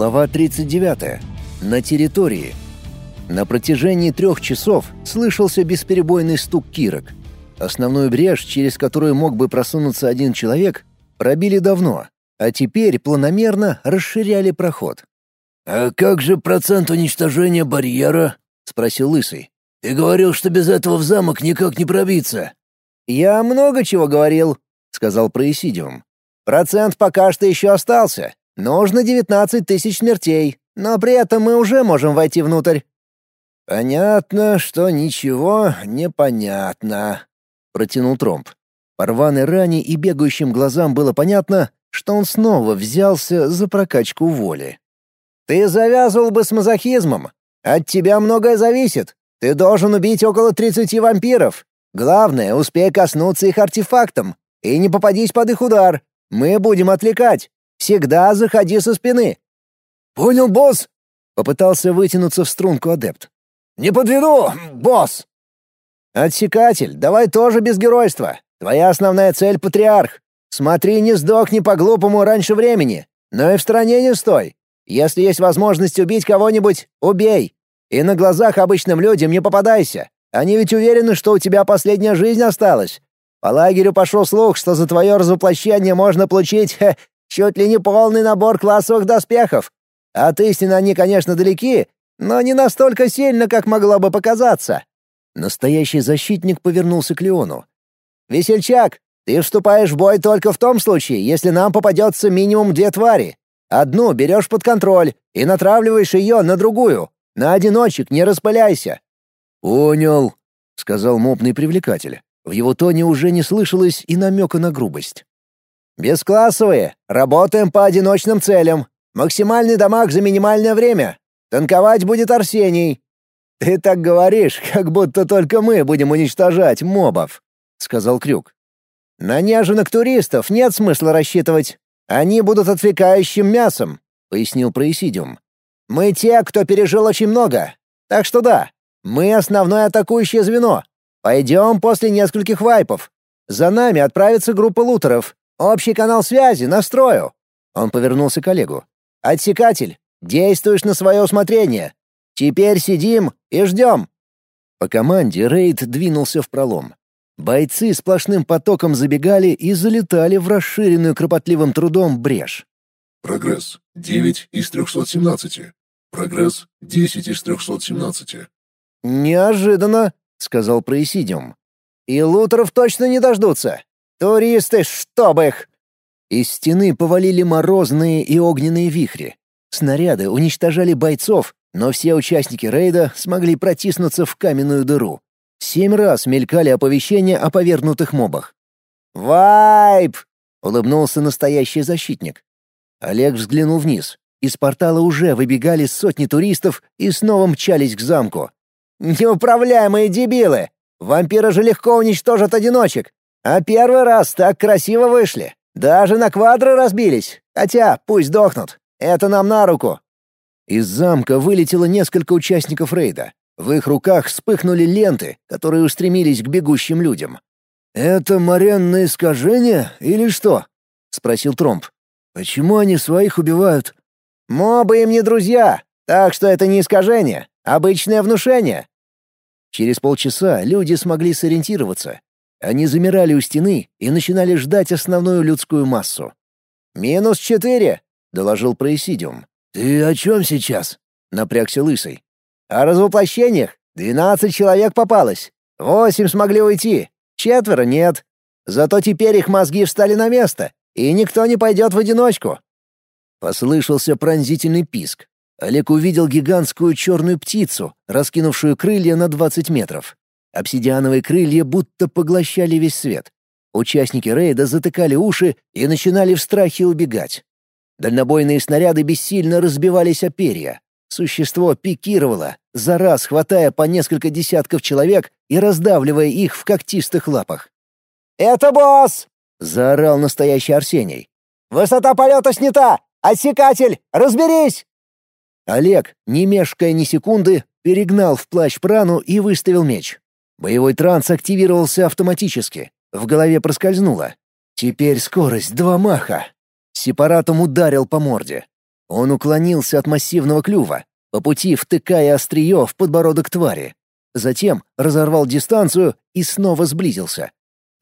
Глава 39. На территории. На протяжении трех часов слышался бесперебойный стук кирок. Основную брешь, через которую мог бы просунуться один человек, пробили давно, а теперь планомерно расширяли проход. «А как же процент уничтожения барьера?» — спросил Лысый. «Ты говорил, что без этого в замок никак не пробиться». «Я много чего говорил», — сказал Происидиум. «Процент пока что еще остался. Нужно девятнадцать тысяч смертей, но при этом мы уже можем войти внутрь». «Понятно, что ничего не понятно», — протянул Тромп. По рваной ране и бегающим глазам было понятно, что он снова взялся за прокачку воли. «Ты завязывал бы с мазохизмом. От тебя многое зависит. Ты должен убить около тридцати вампиров. Главное, успей коснуться их артефактом и не попадись под их удар. Мы будем отвлекать. Всегда заходи со спины». «Понял, босс!» — попытался вытянуться в струнку адепт. «Не подведу, босс!» «Отсекатель, давай тоже без геройства. Твоя основная цель — патриарх. Смотри, не сдохни по-глупому раньше времени. Но и в стране не стой. Если есть возможность убить кого-нибудь, убей. И на глазах обычным людям не попадайся. Они ведь уверены, что у тебя последняя жизнь осталась. По лагерю пошел слух, что за твое развоплощение можно получить хе, чуть ли не полный набор классовых доспехов. От истины они, конечно, далеки, но не настолько сильно, как могло бы показаться». Настоящий защитник повернулся к Леону. «Весельчак, ты вступаешь в бой только в том случае, если нам попадется минимум две твари. Одну берешь под контроль и натравливаешь ее на другую. На одиночек не распыляйся». «Понял», — сказал мопный привлекатель. В его тоне уже не слышалось и намека на грубость. «Бесклассовые. Работаем по одиночным целям. Максимальный дамаг за минимальное время. Танковать будет Арсений». «Ты так говоришь, как будто только мы будем уничтожать мобов», — сказал Крюк. «На нежных туристов нет смысла рассчитывать. Они будут отвлекающим мясом», — пояснил Происидиум. «Мы те, кто пережил очень много. Так что да, мы основное атакующее звено. Пойдем после нескольких вайпов. За нами отправится группа лутеров. Общий канал связи настрою». Он повернулся к Олегу. «Отсекатель, действуешь на свое усмотрение. Теперь сидим и ждем». По команде рейд двинулся в пролом. Бойцы сплошным потоком забегали и залетали в расширенную кропотливым трудом брешь. Прогресс 9 из 317. Прогресс 10 из 317. «Неожиданно», — сказал Происидиум. «И лутеров точно не дождутся. Туристы, чтоб их!» Из стены повалили морозные и огненные вихри. Снаряды уничтожали бойцов, но все участники рейда смогли протиснуться в каменную дыру. Семь раз мелькали оповещения о повергнутых мобах. «Вайп!» — улыбнулся настоящий защитник. Олег взглянул вниз. Из портала уже выбегали сотни туристов и снова мчались к замку. «Неуправляемые дебилы! Вампиры же легко уничтожат одиночек. А первый раз так красиво вышли. Даже на квадры разбились. Хотя, пусть дохнут. Это нам на руку». Из замка вылетело несколько участников рейда. В их руках вспыхнули ленты, которые устремились к бегущим людям. «Это моренное искажение или что?» — спросил Тромп. «Почему они своих убивают?» «Мобы им не друзья, так что это не искажение, обычное внушение». Через полчаса люди смогли сориентироваться. Они замирали у стены и начинали ждать основную людскую массу. «Минус четыре», — доложил Происидиум. «Ты о чем сейчас?» — напрягся Лысый. О развоплощениях двенадцать человек попалось. Восемь смогли уйти, четверо нет. Зато теперь их мозги встали на место, и никто не пойдет в одиночку». Послышался пронзительный писк. Олег увидел гигантскую черную птицу, раскинувшую крылья на двадцать метров. Обсидиановые крылья будто поглощали весь свет. Участники рейда затыкали уши и начинали в страхе убегать. Дальнобойные снаряды бессильно разбивались о перья. Существо пикировало, за раз хватая по несколько десятков человек и раздавливая их в когтистых лапах. «Это босс!» — заорал настоящий Арсений. «Высота полета снята! Отсекатель, разберись!» Олег, не мешкая ни секунды, перегнал в плащ прану и выставил меч. Боевой транс активировался автоматически. В голове проскользнуло. Теперь скорость два маха. Сепаратом ударил по морде. Он уклонился от массивного клюва, по пути втыкая острие в подбородок твари. Затем разорвал дистанцию и снова сблизился.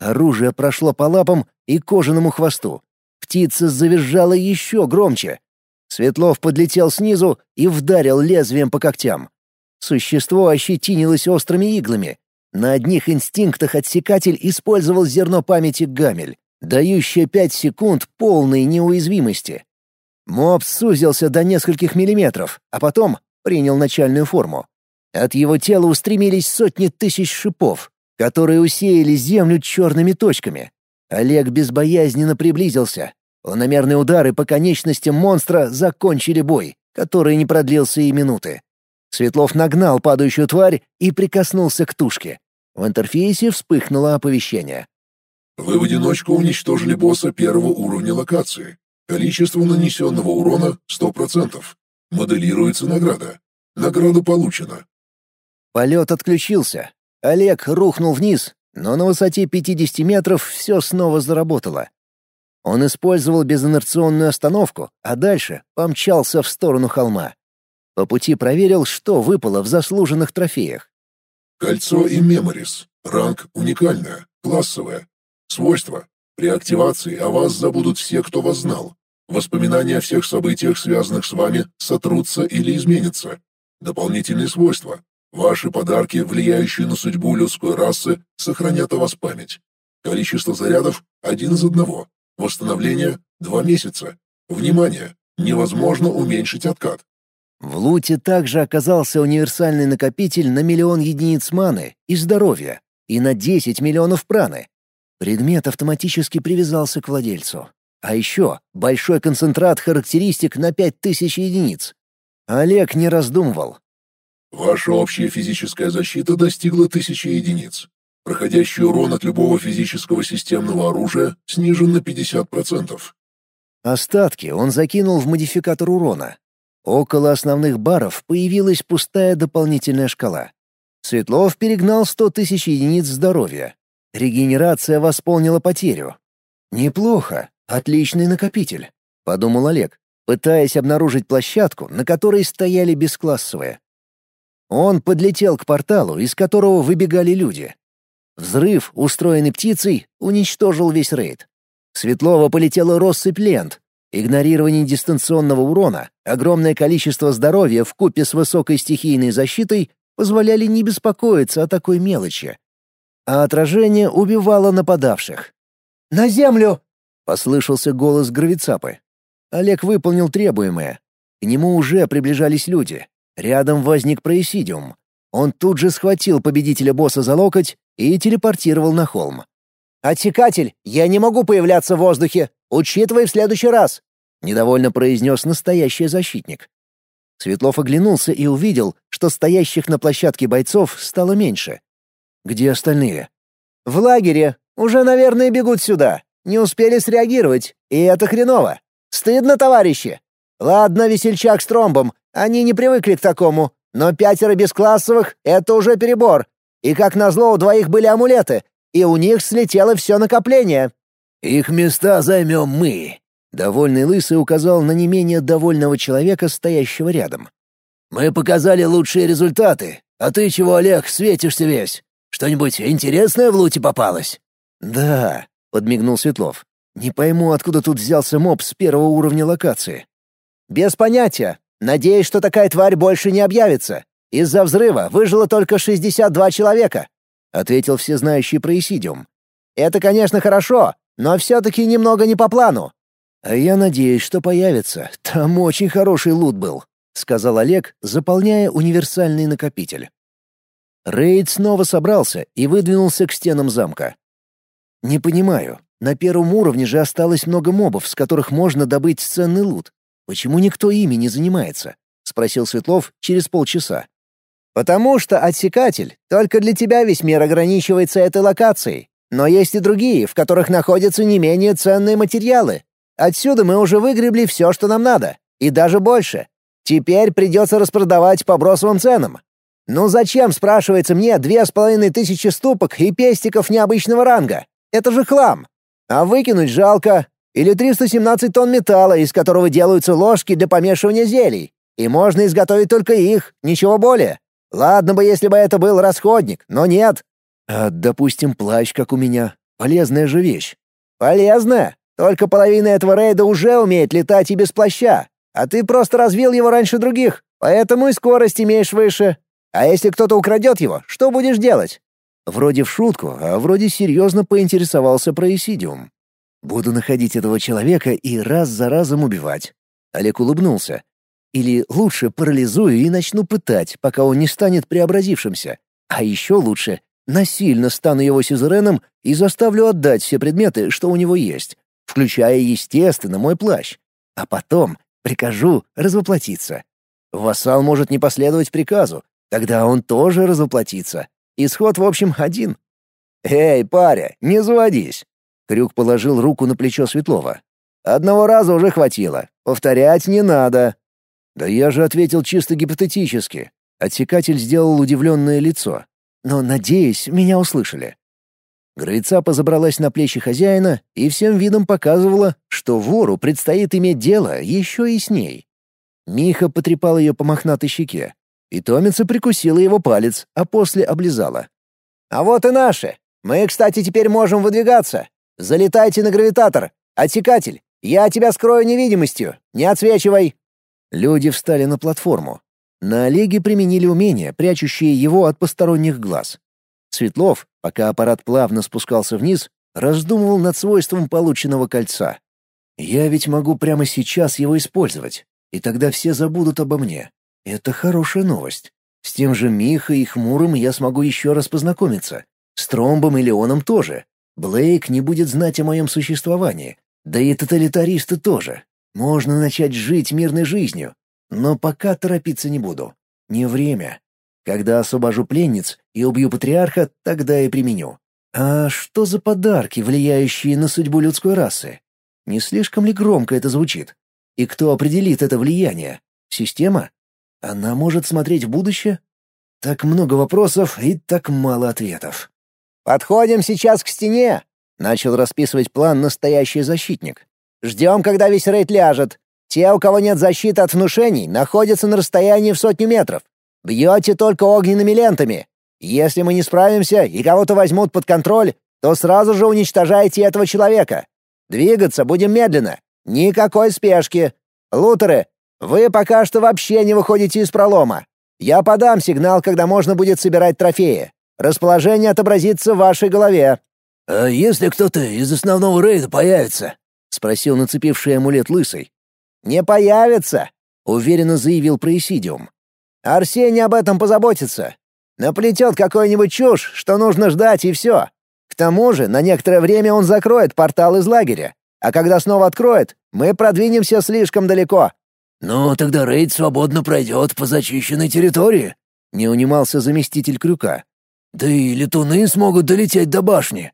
Оружие прошло по лапам и кожаному хвосту. Птица завизжала еще громче. Светлов подлетел снизу и вдарил лезвием по когтям. Существо ощетинилось острыми иглами. На одних инстинктах отсекатель использовал зерно памяти Гамель, дающее пять секунд полной неуязвимости. Моб сузился до нескольких миллиметров, а потом принял начальную форму. От его тела устремились сотни тысяч шипов, которые усеяли землю черными точками. Олег безбоязненно приблизился. Планомерные удары по конечностям монстра закончили бой, который не продлился и минуты. Светлов нагнал падающую тварь и прикоснулся к тушке. В интерфейсе вспыхнуло оповещение. Вы в одиночку уничтожили босса первого уровня локации. Количество нанесенного урона 100%. Моделируется награда. Награда получена. Полет отключился. Олег рухнул вниз, но на высоте 50 метров все снова заработало. Он использовал безинерционную остановку, а дальше помчался в сторону холма. По пути проверил, что выпало в заслуженных трофеях. Кольцо и меморис. Ранг уникальное, классовое. Свойства. При активации о вас забудут все, кто вас знал. Воспоминания о всех событиях, связанных с вами, сотрутся или изменятся. Дополнительные свойства. Ваши подарки, влияющие на судьбу людской расы, сохранят о вас память. Количество зарядов – один из одного. Восстановление – два месяца. Внимание! Невозможно уменьшить откат. В луте также оказался универсальный накопитель на миллион единиц маны и здоровья и на 10 миллионов праны. Предмет автоматически привязался к владельцу. А еще большой концентрат характеристик на 5000 единиц. Олег не раздумывал. Ваша общая физическая защита достигла 1000 единиц. Проходящий урон от любого физического системного оружия снижен на 50%. Остатки он закинул в модификатор урона, Около основных баров появилась пустая дополнительная шкала. Светлов перегнал 100 тысяч единиц здоровья. Регенерация восполнила потерю. «Неплохо. Отличный накопитель», — подумал Олег, пытаясь обнаружить площадку, на которой стояли бесклассовые. Он подлетел к порталу, из которого выбегали люди. Взрыв, устроенный птицей, уничтожил весь рейд. Светлова полетела россыпь лент, Игнорирование дистанционного урона, огромное количество здоровья в купе с высокой стихийной защитой позволяли не беспокоиться о такой мелочи. А отражение убивало нападавших. «На землю!» — послышался голос Гравицапы. Олег выполнил требуемое. К нему уже приближались люди. Рядом возник происидиум. Он тут же схватил победителя босса за локоть и телепортировал на холм. «Отсекатель, я не могу появляться в воздухе. Учитывай в следующий раз», — недовольно произнес настоящий защитник. Светлов оглянулся и увидел, что стоящих на площадке бойцов стало меньше. «Где остальные?» «В лагере. Уже, наверное, бегут сюда. Не успели среагировать, и это хреново. Стыдно, товарищи. Ладно, весельчак с тромбом, они не привыкли к такому, но пятеро бесклассовых — это уже перебор. И как назло у двоих были амулеты, и у них слетело все накопление. Их места займем мы. Довольный лысый указал на не менее довольного человека, стоящего рядом. Мы показали лучшие результаты, а ты чего, Олег, светишься весь? Что-нибудь интересное в луте попалось? Да, подмигнул Светлов. Не пойму, откуда тут взялся моб с первого уровня локации. Без понятия. Надеюсь, что такая тварь больше не объявится. Из-за взрыва выжило только 62 человека. — ответил всезнающий Происидиум. «Это, конечно, хорошо, но все-таки немного не по плану». «А я надеюсь, что появится. Там очень хороший лут был», — сказал Олег, заполняя универсальный накопитель. Рейд снова собрался и выдвинулся к стенам замка. «Не понимаю, на первом уровне же осталось много мобов, с которых можно добыть ценный лут. Почему никто ими не занимается?» — спросил Светлов через полчаса. Потому что отсекатель только для тебя весь мир ограничивается этой локацией. Но есть и другие, в которых находятся не менее ценные материалы. Отсюда мы уже выгребли все, что нам надо, и даже больше. Теперь придется распродавать по бросовым ценам. Ну зачем, спрашивается мне, две с половиной тысячи ступок и пестиков необычного ранга? Это же хлам. А выкинуть жалко. Или 317 тонн металла, из которого делаются ложки для помешивания зелий. И можно изготовить только их, ничего более. Ладно бы, если бы это был расходник, но нет. А, допустим, плащ, как у меня. Полезная же вещь. Полезная? Только половина этого рейда уже умеет летать и без плаща. А ты просто развил его раньше других, поэтому и скорость имеешь выше. А если кто-то украдет его, что будешь делать? Вроде в шутку, а вроде серьезно поинтересовался про Исидиум. Буду находить этого человека и раз за разом убивать. Олег улыбнулся. Или лучше парализую и начну пытать, пока он не станет преобразившимся. А еще лучше насильно стану его сюзереном и заставлю отдать все предметы, что у него есть, включая, естественно, мой плащ. А потом прикажу развоплотиться. Вассал может не последовать приказу, тогда он тоже развоплотится. Исход, в общем, один. «Эй, паря, не заводись!» Крюк положил руку на плечо Светлова. «Одного раза уже хватило. Повторять не надо». «Да я же ответил чисто гипотетически». Отсекатель сделал удивленное лицо. «Но, надеюсь, меня услышали». Грыцапа забралась на плечи хозяина и всем видом показывала, что вору предстоит иметь дело еще и с ней. Миха потрепал ее по мохнатой щеке. Питомица прикусила его палец, а после облизала. «А вот и наши. Мы, кстати, теперь можем выдвигаться. Залетайте на гравитатор. Отсекатель, я тебя скрою невидимостью. Не отсвечивай». Люди встали на платформу. На Олеге применили умение, прячущее его от посторонних глаз. Светлов, пока аппарат плавно спускался вниз, раздумывал над свойством полученного кольца. «Я ведь могу прямо сейчас его использовать, и тогда все забудут обо мне. Это хорошая новость. С тем же Михой и Хмурым я смогу еще раз познакомиться. С Тромбом и Леоном тоже. Блейк не будет знать о моем существовании. Да и тоталитаристы тоже. Можно начать жить мирной жизнью. Но пока торопиться не буду. Не время. Когда освобожу пленниц и убью патриарха, тогда и применю. А что за подарки, влияющие на судьбу людской расы? Не слишком ли громко это звучит? И кто определит это влияние? Система? Она может смотреть в будущее? Так много вопросов и так мало ответов. «Подходим сейчас к стене», — начал расписывать план настоящий защитник. «Ждем, когда весь рейд ляжет. Те, у кого нет защиты от внушений, находятся на расстоянии в сотню метров. Бьете только огненными лентами. Если мы не справимся и кого-то возьмут под контроль, то сразу же уничтожайте этого человека. Двигаться будем медленно. Никакой спешки. Лутеры, вы пока что вообще не выходите из пролома. Я подам сигнал, когда можно будет собирать трофеи. Расположение отобразится в вашей голове». «А если кто-то из основного рейда появится?» — спросил нацепивший амулет лысый. «Не появится», — уверенно заявил Происидиум. «Арсений об этом позаботится. Наплетет какую-нибудь чушь, что нужно ждать, и все. К тому же на некоторое время он закроет портал из лагеря. А когда снова откроет, мы продвинемся слишком далеко. «Ну, тогда рейд свободно пройдет по зачищенной территории», — не унимался заместитель Крюка. «Да и летуны смогут долететь до башни».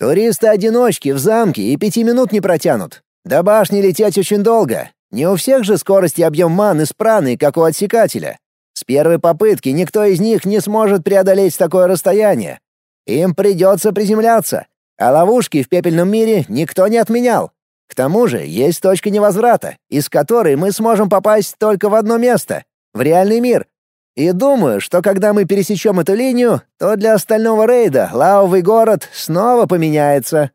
«Туристы-одиночки в замке и пяти минут не протянут. До башни лететь очень долго. Не у всех же скорость и объем маны спраны, как у отсекателя. С первой попытки никто из них не сможет преодолеть такое расстояние. Им придется приземляться, а ловушки в пепельном мире никто не отменял. К тому же есть точка невозврата, из которой мы сможем попасть только в одно место — в реальный мир. И думаю, что когда мы пересечем эту линию, то для остального рейда лавовый город снова поменяется.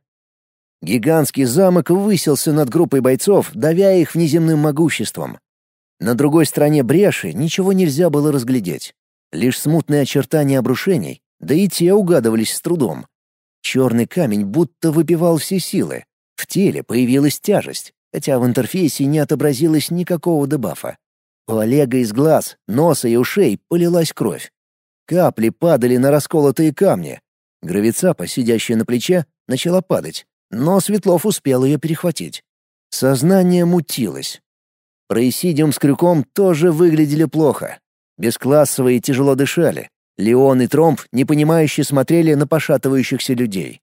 Гигантский замок высился над группой бойцов, давя их внеземным могуществом. На другой стороне бреши ничего нельзя было разглядеть. Лишь смутные очертания обрушений, да и те угадывались с трудом. Черный камень будто выпивал все силы, в теле появилась тяжесть, хотя в интерфейсе не отобразилось никакого дебафа. У Олега из глаз, носа и ушей полилась кровь. Капли падали на расколотые камни. Гравицапа, сидящая на плече, начала падать, но Светлов успел ее перехватить. Сознание мутилось. Происидиум с крюком тоже выглядели плохо. Бесклассовые тяжело дышали. Леон и Тромб непонимающе смотрели на пошатывающихся людей.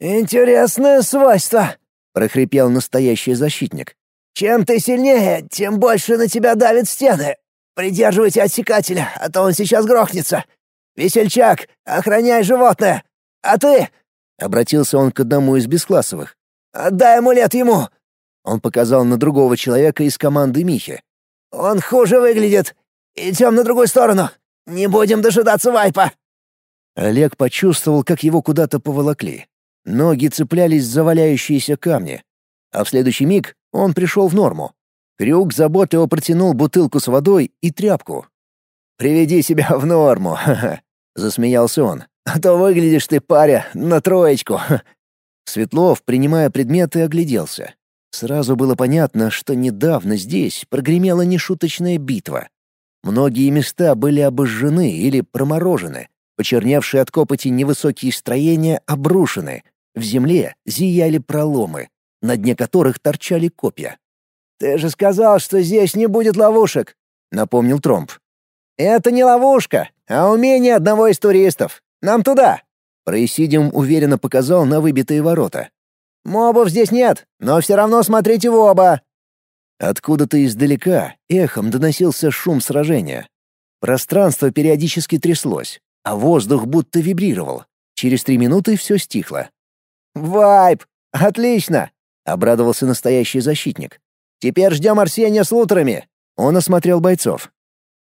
«Интересное свойство!» прохрипел настоящий защитник. «Чем ты сильнее, тем больше на тебя давят стены. Придерживайте отсекателя, а то он сейчас грохнется. Весельчак, охраняй животное. А ты...» Обратился он к одному из бесклассовых. «Отдай амулет ему. Он показал на другого человека из команды Михи. «Он хуже выглядит. Идем на другую сторону. Не будем дожидаться вайпа». Олег почувствовал, как его куда-то поволокли. Ноги цеплялись за валяющиеся камни. А в следующий миг он пришел в норму. Крюк заботливо протянул бутылку с водой и тряпку. «Приведи себя в норму», — засмеялся он. «А то выглядишь ты, паря, на троечку». Светлов, принимая предметы, огляделся. Сразу было понятно, что недавно здесь прогремела нешуточная битва. Многие места были обожжены или проморожены, почерневшие от копоти невысокие строения обрушены, в земле зияли проломы, на дне которых торчали копья. «Ты же сказал, что здесь не будет ловушек», — напомнил Тромп. «Это не ловушка, а умение одного из туристов. Нам туда!» Происидиум уверенно показал на выбитые ворота. «Мобов здесь нет, но все равно смотрите в оба!» Откуда-то издалека эхом доносился шум сражения. Пространство периодически тряслось, а воздух будто вибрировал. Через три минуты все стихло. «Вайп! Отлично!» — обрадовался настоящий защитник. «Теперь ждем Арсения с лутерами!» Он осмотрел бойцов.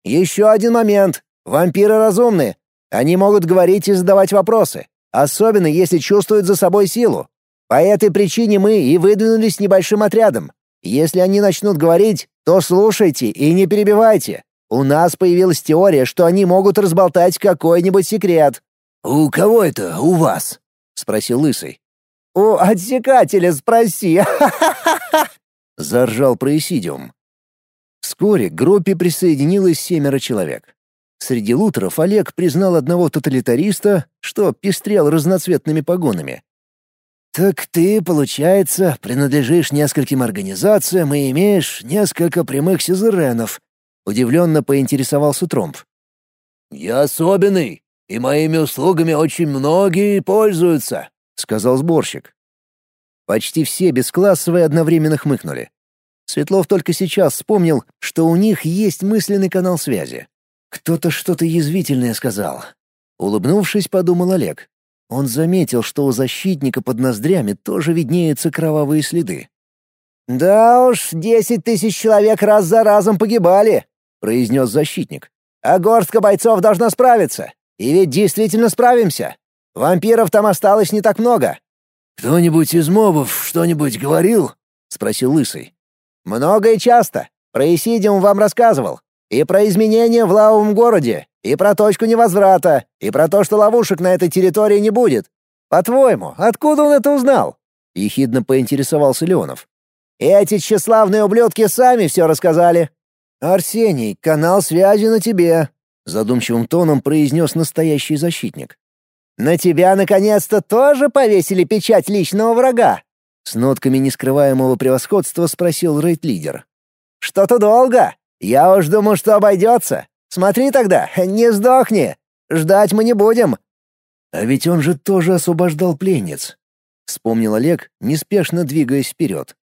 «Еще один момент. Вампиры разумны. Они могут говорить и задавать вопросы, особенно если чувствуют за собой силу. По этой причине мы и выдвинулись небольшим отрядом. Если они начнут говорить, то слушайте и не перебивайте. У нас появилась теория, что они могут разболтать какой-нибудь секрет». «У кого это у вас?» — спросил Лысый. «У отсекателя спроси!» — заржал Происидиум. Вскоре к группе присоединилось семеро человек. Среди лутеров Олег признал одного тоталитариста, что пестрел разноцветными погонами. «Так ты, получается, принадлежишь нескольким организациям и имеешь несколько прямых сюзеренов», — удивленно поинтересовался Тромп. «Я особенный, и моими услугами очень многие пользуются», — сказал сборщик. Почти все бесклассовые одновременно хмыкнули. Светлов только сейчас вспомнил, что у них есть мысленный канал связи. Кто-то что-то язвительное сказал. Улыбнувшись, подумал Олег. Он заметил, что у защитника под ноздрями тоже виднеются кровавые следы. «Да уж, десять тысяч человек раз за разом погибали», — произнес защитник. «А горстка бойцов должна справиться. И ведь действительно справимся. Вампиров там осталось не так много». «Кто-нибудь из мобов что-нибудь говорил?» — спросил Лысый. «Много и часто. Происидиум вам рассказывал. И про изменения в лавовом городе, и про точку невозврата, и про то, что ловушек на этой территории не будет. По-твоему, откуда он это узнал?» — ехидно поинтересовался Леонов. «Эти тщеславные ублюдки сами все рассказали». «Арсений, канал связи на тебе», — задумчивым тоном произнес настоящий защитник. «На тебя, наконец-то, тоже повесили печать личного врага?» С нотками нескрываемого превосходства спросил рейд-лидер. «Что-то долго. Я уж думал, что обойдется. Смотри тогда, не сдохни. Ждать мы не будем». «А ведь он же тоже освобождал пленниц», — вспомнил Олег, неспешно двигаясь вперед.